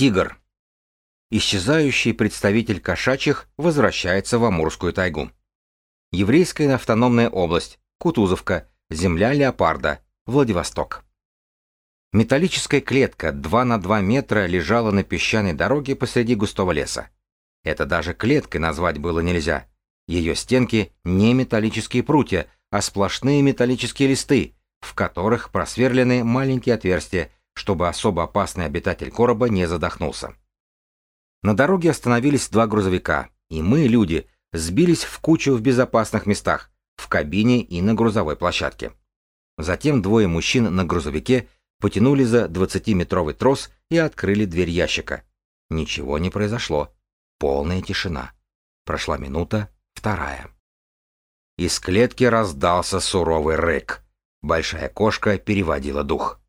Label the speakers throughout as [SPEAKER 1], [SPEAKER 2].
[SPEAKER 1] Тигр. Исчезающий представитель кошачьих возвращается в Амурскую тайгу. Еврейская автономная область, Кутузовка, земля леопарда, Владивосток. Металлическая клетка 2 на 2 метра лежала на песчаной дороге посреди густого леса. Это даже клеткой назвать было нельзя. Ее стенки не металлические прутья, а сплошные металлические листы, в которых просверлены маленькие отверстия, чтобы особо опасный обитатель короба не задохнулся. На дороге остановились два грузовика, и мы, люди, сбились в кучу в безопасных местах, в кабине и на грузовой площадке. Затем двое мужчин на грузовике потянули за 20-метровый трос и открыли дверь ящика. Ничего не произошло. Полная тишина. Прошла минута, вторая. Из клетки раздался суровый рык. Большая кошка переводила дух.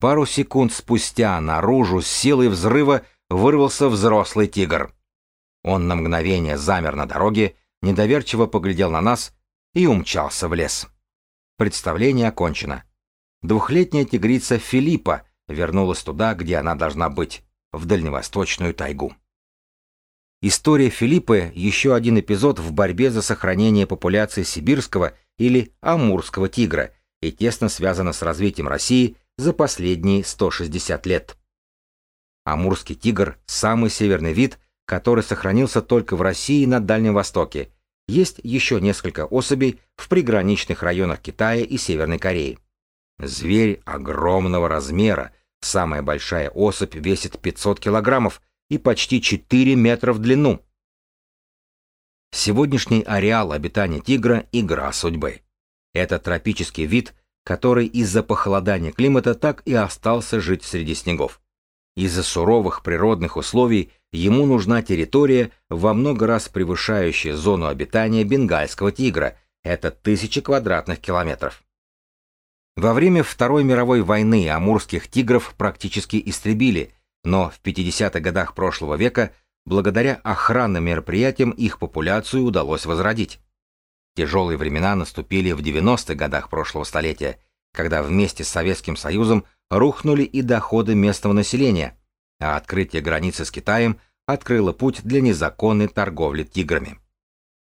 [SPEAKER 1] Пару секунд спустя наружу с силой взрыва вырвался взрослый тигр. Он на мгновение замер на дороге, недоверчиво поглядел на нас и умчался в лес. Представление окончено. Двухлетняя тигрица Филиппа вернулась туда, где она должна быть, в дальневосточную тайгу. История Филиппы – еще один эпизод в борьбе за сохранение популяции сибирского или амурского тигра и тесно связана с развитием России за последние 160 лет. Амурский тигр – самый северный вид, который сохранился только в России на Дальнем Востоке. Есть еще несколько особей в приграничных районах Китая и Северной Кореи. Зверь огромного размера, самая большая особь весит 500 килограммов – и почти 4 метра в длину. Сегодняшний ареал обитания тигра – игра судьбы. Это тропический вид, который из-за похолодания климата так и остался жить среди снегов. Из-за суровых природных условий ему нужна территория, во много раз превышающая зону обитания бенгальского тигра – это тысячи квадратных километров. Во время Второй мировой войны амурских тигров практически истребили – но в 50-х годах прошлого века благодаря охранным мероприятиям их популяцию удалось возродить. Тяжелые времена наступили в 90-х годах прошлого столетия, когда вместе с Советским Союзом рухнули и доходы местного населения, а открытие границы с Китаем открыло путь для незаконной торговли тиграми.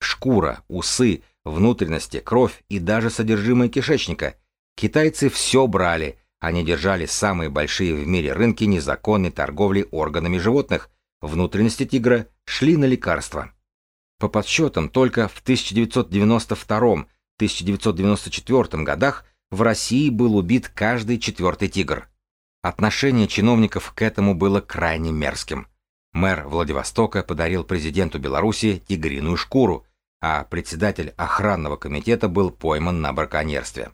[SPEAKER 1] Шкура, усы, внутренности, кровь и даже содержимое кишечника. Китайцы все брали, они держали самые большие в мире рынки незаконной торговли органами животных, внутренности тигра шли на лекарства. По подсчетам, только в 1992-1994 годах в России был убит каждый четвертый тигр. Отношение чиновников к этому было крайне мерзким. Мэр Владивостока подарил президенту Беларуси тигриную шкуру, а председатель охранного комитета был пойман на браконьерстве.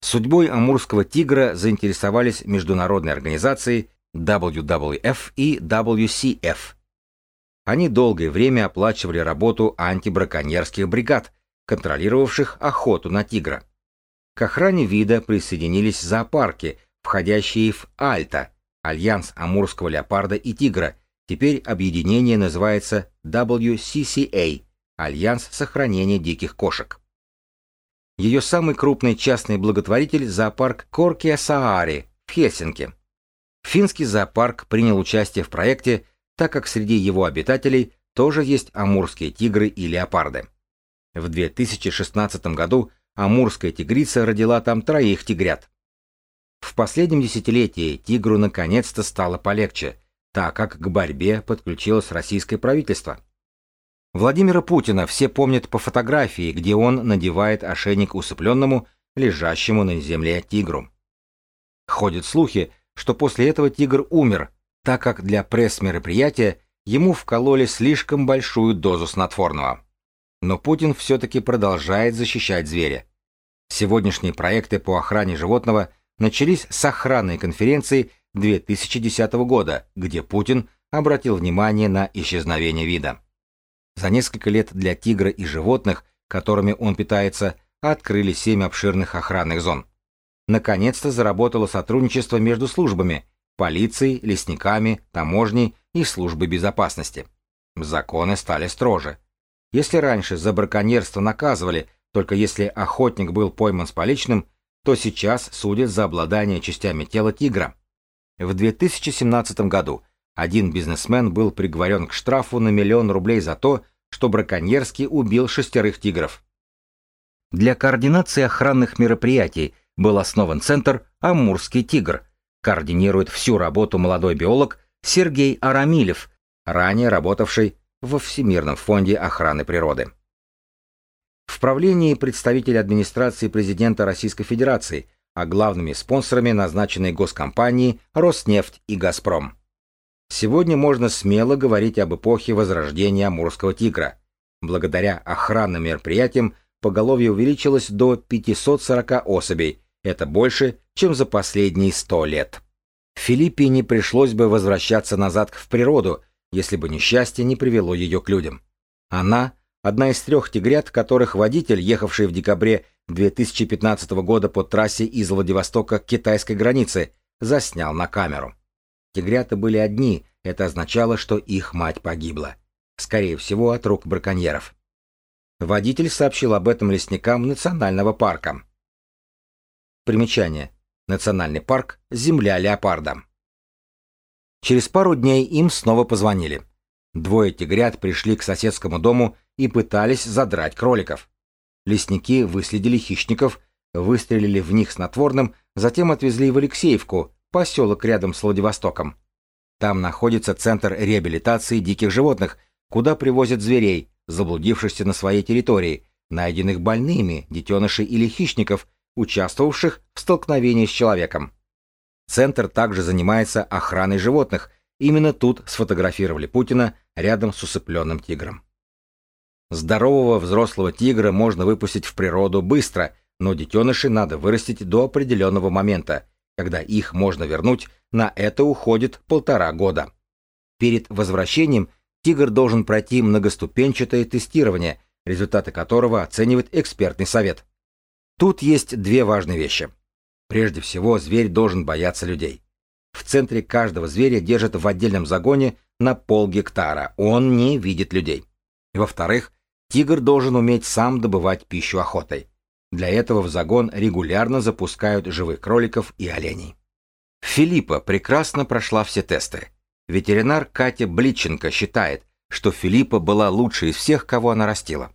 [SPEAKER 1] Судьбой амурского тигра заинтересовались международные организации WWF и WCF. Они долгое время оплачивали работу антибраконьерских бригад, контролировавших охоту на тигра. К охране вида присоединились зоопарки, входящие в ALTA, Альянс Амурского леопарда и тигра, теперь объединение называется WCCA, Альянс сохранения диких кошек. Ее самый крупный частный благотворитель – зоопарк Коркеасаари в Хельсинки. Финский зоопарк принял участие в проекте, так как среди его обитателей тоже есть амурские тигры и леопарды. В 2016 году амурская тигрица родила там троих тигрят. В последнем десятилетии тигру наконец-то стало полегче, так как к борьбе подключилось российское правительство. Владимира Путина все помнят по фотографии, где он надевает ошейник усыпленному, лежащему на земле тигру. Ходят слухи, что после этого тигр умер, так как для пресс-мероприятия ему вкололи слишком большую дозу снотворного. Но Путин все-таки продолжает защищать зверя. Сегодняшние проекты по охране животного начались с охранной конференции 2010 года, где Путин обратил внимание на исчезновение вида. За несколько лет для тигра и животных, которыми он питается, открыли семь обширных охранных зон. Наконец-то заработало сотрудничество между службами – полицией, лесниками, таможней и службой безопасности. Законы стали строже. Если раньше за браконьерство наказывали, только если охотник был пойман с поличным, то сейчас судят за обладание частями тела тигра. В 2017 году один бизнесмен был приговорен к штрафу на миллион рублей за то, что браконьерски убил шестерых тигров. Для координации охранных мероприятий был основан центр «Амурский тигр». Координирует всю работу молодой биолог Сергей Арамилев, ранее работавший во Всемирном фонде охраны природы. В правлении представитель администрации президента Российской Федерации, а главными спонсорами назначены госкомпании «Роснефть» и «Газпром». Сегодня можно смело говорить об эпохе возрождения Амурского тигра. Благодаря охранным мероприятиям поголовье увеличилось до 540 особей, это больше, чем за последние 100 лет. Филиппе не пришлось бы возвращаться назад в природу, если бы несчастье не привело ее к людям. Она – одна из трех тигрят, которых водитель, ехавший в декабре 2015 года по трассе из Владивостока к китайской границе, заснял на камеру. Тигрята были одни, это означало, что их мать погибла. Скорее всего, от рук браконьеров. Водитель сообщил об этом лесникам национального парка. Примечание. Национальный парк «Земля леопарда». Через пару дней им снова позвонили. Двое тигрят пришли к соседскому дому и пытались задрать кроликов. Лесники выследили хищников, выстрелили в них снотворным, затем отвезли в Алексеевку, поселок рядом с Владивостоком. Там находится центр реабилитации диких животных, куда привозят зверей, заблудившихся на своей территории, найденных больными, детенышей или хищников, участвовавших в столкновении с человеком. Центр также занимается охраной животных. Именно тут сфотографировали Путина рядом с усыпленным тигром. Здорового взрослого тигра можно выпустить в природу быстро, но детенышей надо вырастить до определенного момента, когда их можно вернуть, на это уходит полтора года. Перед возвращением тигр должен пройти многоступенчатое тестирование, результаты которого оценивает экспертный совет. Тут есть две важные вещи. Прежде всего, зверь должен бояться людей. В центре каждого зверя держат в отдельном загоне на полгектара, он не видит людей. Во-вторых, тигр должен уметь сам добывать пищу охотой. Для этого в загон регулярно запускают живых кроликов и оленей. Филиппа прекрасно прошла все тесты. Ветеринар Катя Бличенко считает, что Филиппа была лучшей из всех, кого она растила.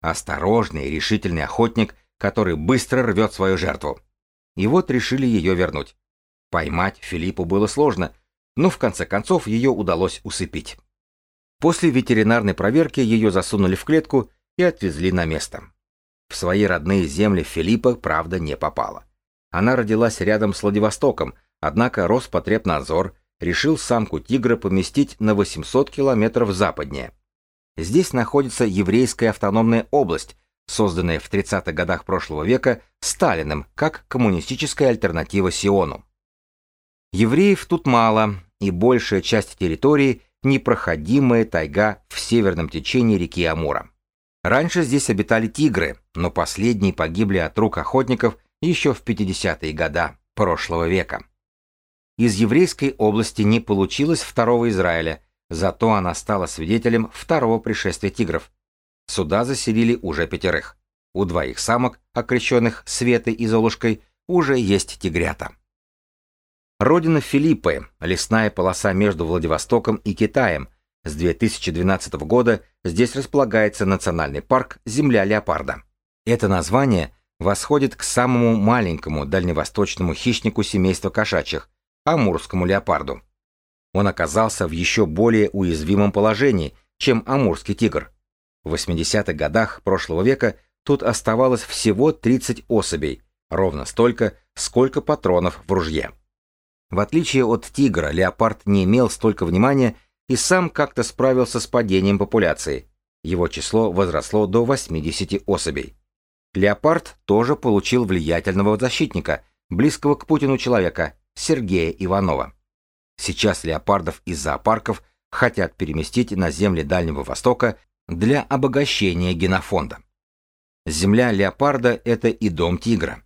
[SPEAKER 1] Осторожный и решительный охотник, который быстро рвет свою жертву. И вот решили ее вернуть. Поймать Филиппу было сложно, но в конце концов ее удалось усыпить. После ветеринарной проверки ее засунули в клетку и отвезли на место. В свои родные земли Филиппа, правда, не попала. Она родилась рядом с Владивостоком, однако Роспотребнадзор решил самку тигра поместить на 800 километров западнее. Здесь находится еврейская автономная область, созданная в 30-х годах прошлого века Сталиным как коммунистическая альтернатива Сиону. Евреев тут мало, и большая часть территории – непроходимая тайга в северном течении реки Амура. Раньше здесь обитали тигры, но последние погибли от рук охотников еще в 50-е годы прошлого века. Из еврейской области не получилось второго Израиля, зато она стала свидетелем второго пришествия тигров, Сюда заселили уже пятерых. У двоих самок, окрещенных Светой и Золушкой, уже есть тигрята. Родина Филиппы, лесная полоса между Владивостоком и Китаем. С 2012 года здесь располагается национальный парк «Земля леопарда». Это название восходит к самому маленькому дальневосточному хищнику семейства кошачьих – амурскому леопарду. Он оказался в еще более уязвимом положении, чем амурский тигр. В 80-х годах прошлого века тут оставалось всего 30 особей, ровно столько, сколько патронов в ружье. В отличие от тигра, леопард не имел столько внимания и сам как-то справился с падением популяции. Его число возросло до 80 особей. Леопард тоже получил влиятельного защитника, близкого к Путину человека, Сергея Иванова. Сейчас леопардов из зоопарков хотят переместить на земли Дальнего Востока для обогащения генофонда. Земля леопарда – это и дом тигра.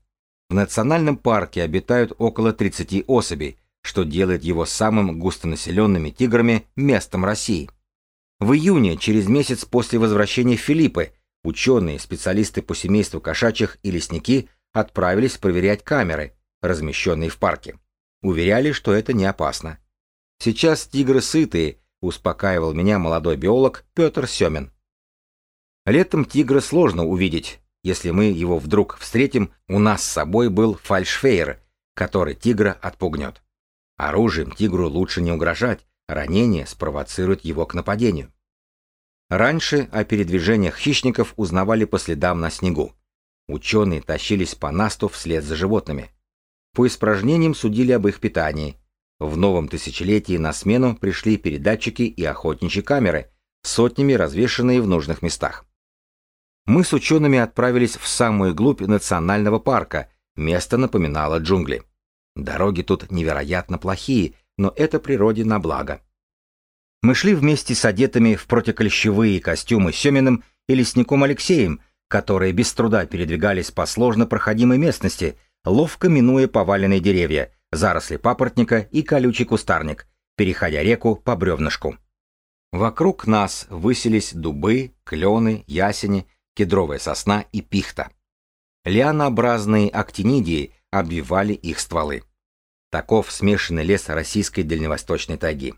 [SPEAKER 1] В национальном парке обитают около 30 особей, что делает его самым густонаселенными тиграми местом России. В июне, через месяц после возвращения Филиппы, ученые, специалисты по семейству кошачьих и лесники отправились проверять камеры, размещенные в парке. Уверяли, что это не опасно. Сейчас тигры сытые, успокаивал меня молодой биолог Петр Семин. Летом тигра сложно увидеть. Если мы его вдруг встретим, у нас с собой был фальшфейер, который тигра отпугнет. Оружием тигру лучше не угрожать, ранение спровоцирует его к нападению. Раньше о передвижениях хищников узнавали по следам на снегу. Ученые тащились по насту вслед за животными. По испражнениям судили об их питании. В новом тысячелетии на смену пришли передатчики и охотничьи камеры, сотнями развешанные в нужных местах. Мы с учеными отправились в самую глубь национального парка, место напоминало джунгли. Дороги тут невероятно плохие, но это природе на благо. Мы шли вместе с одетыми в противоклещевые костюмы Семиным и лесником Алексеем, которые без труда передвигались по сложно проходимой местности, ловко минуя поваленные деревья, заросли папоротника и колючий кустарник, переходя реку по бревнышку. Вокруг нас высились дубы, клены, ясени, кедровая сосна и пихта. Лианообразные актинидии обвивали их стволы. Таков смешанный лес российской дальневосточной тайги.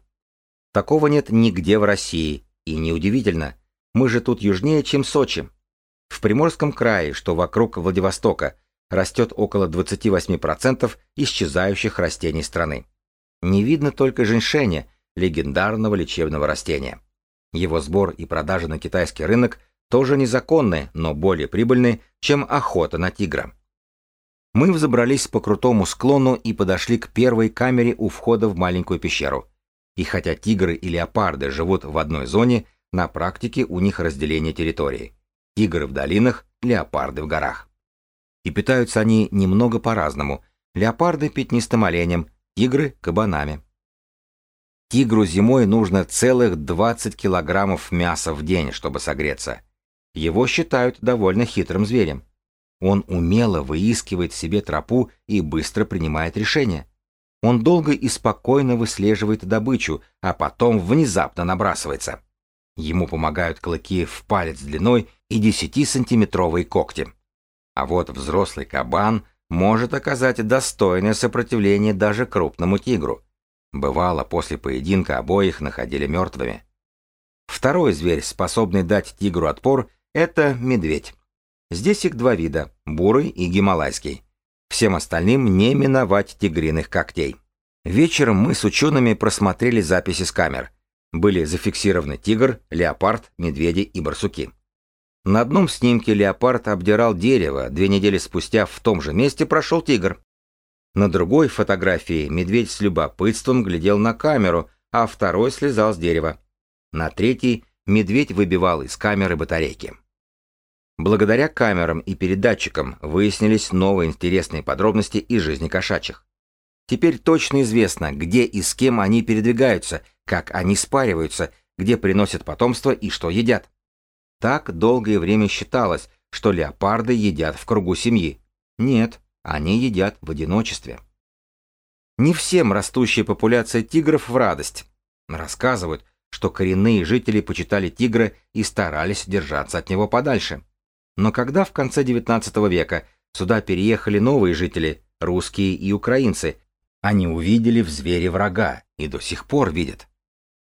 [SPEAKER 1] Такого нет нигде в России, и неудивительно, мы же тут южнее, чем Сочи. В Приморском крае, что вокруг Владивостока, растет около 28% исчезающих растений страны. Не видно только женьшеня, легендарного лечебного растения. Его сбор и продажа на китайский рынок тоже незаконны, но более прибыльны, чем охота на тигра. Мы взобрались по крутому склону и подошли к первой камере у входа в маленькую пещеру. И хотя тигры и леопарды живут в одной зоне, на практике у них разделение территории. Тигры в долинах, леопарды в горах. И питаются они немного по-разному. Леопарды пятнистым оленем, тигры кабанами. Тигру зимой нужно целых 20 килограммов мяса в день, чтобы согреться. Его считают довольно хитрым зверем. Он умело выискивает себе тропу и быстро принимает решения. Он долго и спокойно выслеживает добычу, а потом внезапно набрасывается. Ему помогают клыки в палец длиной и 10-сантиметровые когти. А вот взрослый кабан может оказать достойное сопротивление даже крупному тигру. Бывало, после поединка обоих находили мертвыми. Второй зверь, способный дать тигру отпор, это медведь. Здесь их два вида – бурый и гималайский. Всем остальным не миновать тигриных когтей. Вечером мы с учеными просмотрели записи с камер. Были зафиксированы тигр, леопард, медведи и барсуки. На одном снимке леопард обдирал дерево, две недели спустя в том же месте прошел тигр. На другой фотографии медведь с любопытством глядел на камеру, а второй слезал с дерева. На третьей медведь выбивал из камеры батарейки. Благодаря камерам и передатчикам выяснились новые интересные подробности из жизни кошачьих. Теперь точно известно, где и с кем они передвигаются, как они спариваются, где приносят потомство и что едят. Так долгое время считалось, что леопарды едят в кругу семьи. Нет, они едят в одиночестве. Не всем растущая популяция тигров в радость. Рассказывают, что коренные жители почитали тигра и старались держаться от него подальше. Но когда в конце XIX века сюда переехали новые жители, русские и украинцы, они увидели в звере врага и до сих пор видят.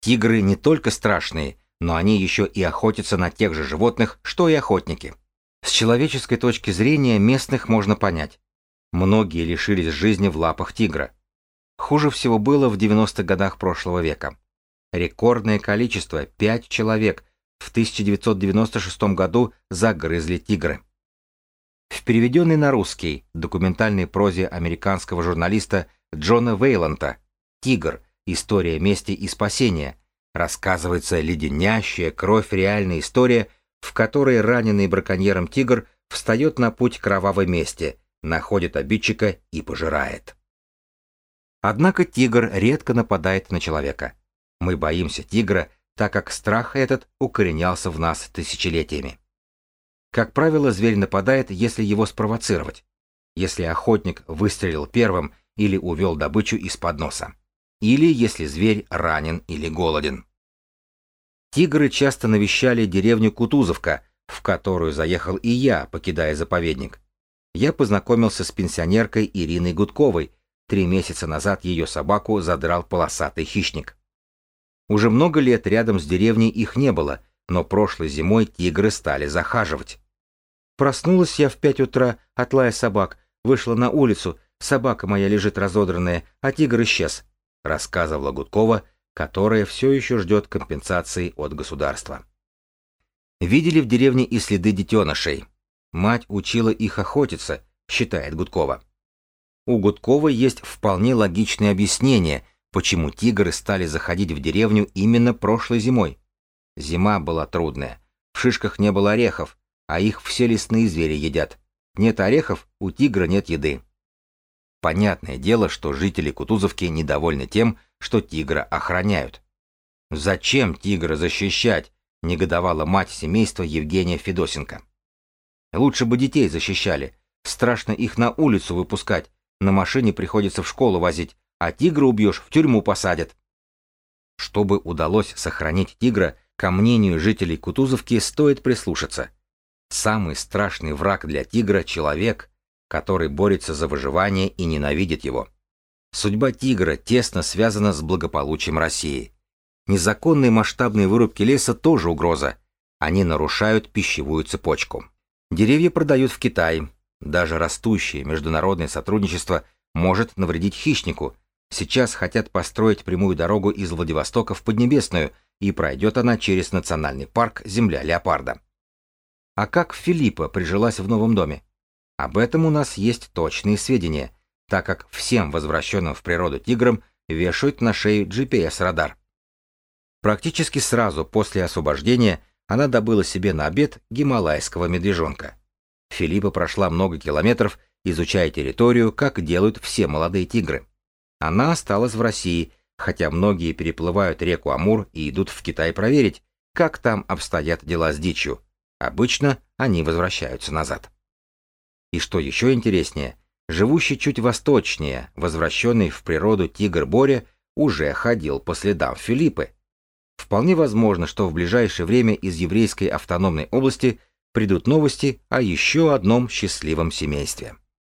[SPEAKER 1] Тигры не только страшные, но они еще и охотятся на тех же животных, что и охотники. С человеческой точки зрения местных можно понять. Многие лишились жизни в лапах тигра. Хуже всего было в 90-х годах прошлого века. Рекордное количество – 5 человек в 1996 году загрызли тигры. В переведенной на русский документальной прозе американского журналиста Джона Вейланта «Тигр. История мести и спасения» рассказывается леденящая кровь реальная история, в которой раненый браконьером тигр встает на путь кровавой мести, находит обидчика и пожирает. Однако тигр редко нападает на человека. Мы боимся тигра так как страх этот укоренялся в нас тысячелетиями. Как правило, зверь нападает, если его спровоцировать, если охотник выстрелил первым или увел добычу из-под носа, или если зверь ранен или голоден. Тигры часто навещали деревню Кутузовка, в которую заехал и я, покидая заповедник. Я познакомился с пенсионеркой Ириной Гудковой, три месяца назад ее собаку задрал полосатый хищник. Уже много лет рядом с деревней их не было, но прошлой зимой тигры стали захаживать. Проснулась я в пять утра от лая собак, вышла на улицу, собака моя лежит разодранная, а тигр исчез, рассказывала Гудкова, которая все еще ждет компенсации от государства. Видели в деревне и следы детенышей. Мать учила их охотиться, считает Гудкова. У Гудкова есть вполне логичное объяснение, почему тигры стали заходить в деревню именно прошлой зимой. Зима была трудная, в шишках не было орехов, а их все лесные звери едят. Нет орехов, у тигра нет еды. Понятное дело, что жители Кутузовки недовольны тем, что тигра охраняют. «Зачем тигра защищать?» — негодовала мать семейства Евгения Федосенко. «Лучше бы детей защищали. Страшно их на улицу выпускать. На машине приходится в школу возить, а тигра убьешь, в тюрьму посадят». Чтобы удалось сохранить тигра, ко мнению жителей Кутузовки стоит прислушаться. Самый страшный враг для тигра — человек, который борется за выживание и ненавидит его. Судьба тигра тесно связана с благополучием России. Незаконные масштабные вырубки леса тоже угроза. Они нарушают пищевую цепочку. Деревья продают в Китай. Даже растущее международное сотрудничество может навредить хищнику. Сейчас хотят построить прямую дорогу из Владивостока в Поднебесную, и пройдет она через национальный парк «Земля леопарда». А как Филиппа прижилась в новом доме? Об этом у нас есть точные сведения, так как всем возвращенным в природу тиграм вешают на шею GPS-радар. Практически сразу после освобождения она добыла себе на обед гималайского медвежонка. Филиппа прошла много километров, изучая территорию, как делают все молодые тигры. Она осталась в России, хотя многие переплывают реку Амур и идут в Китай проверить, как там обстоят дела с дичью. Обычно они возвращаются назад. И что еще интереснее, живущий чуть восточнее, возвращенный в природу тигр Боря, уже ходил по следам Филиппы. Вполне возможно, что в ближайшее время из еврейской автономной области придут новости о еще одном счастливом семействе.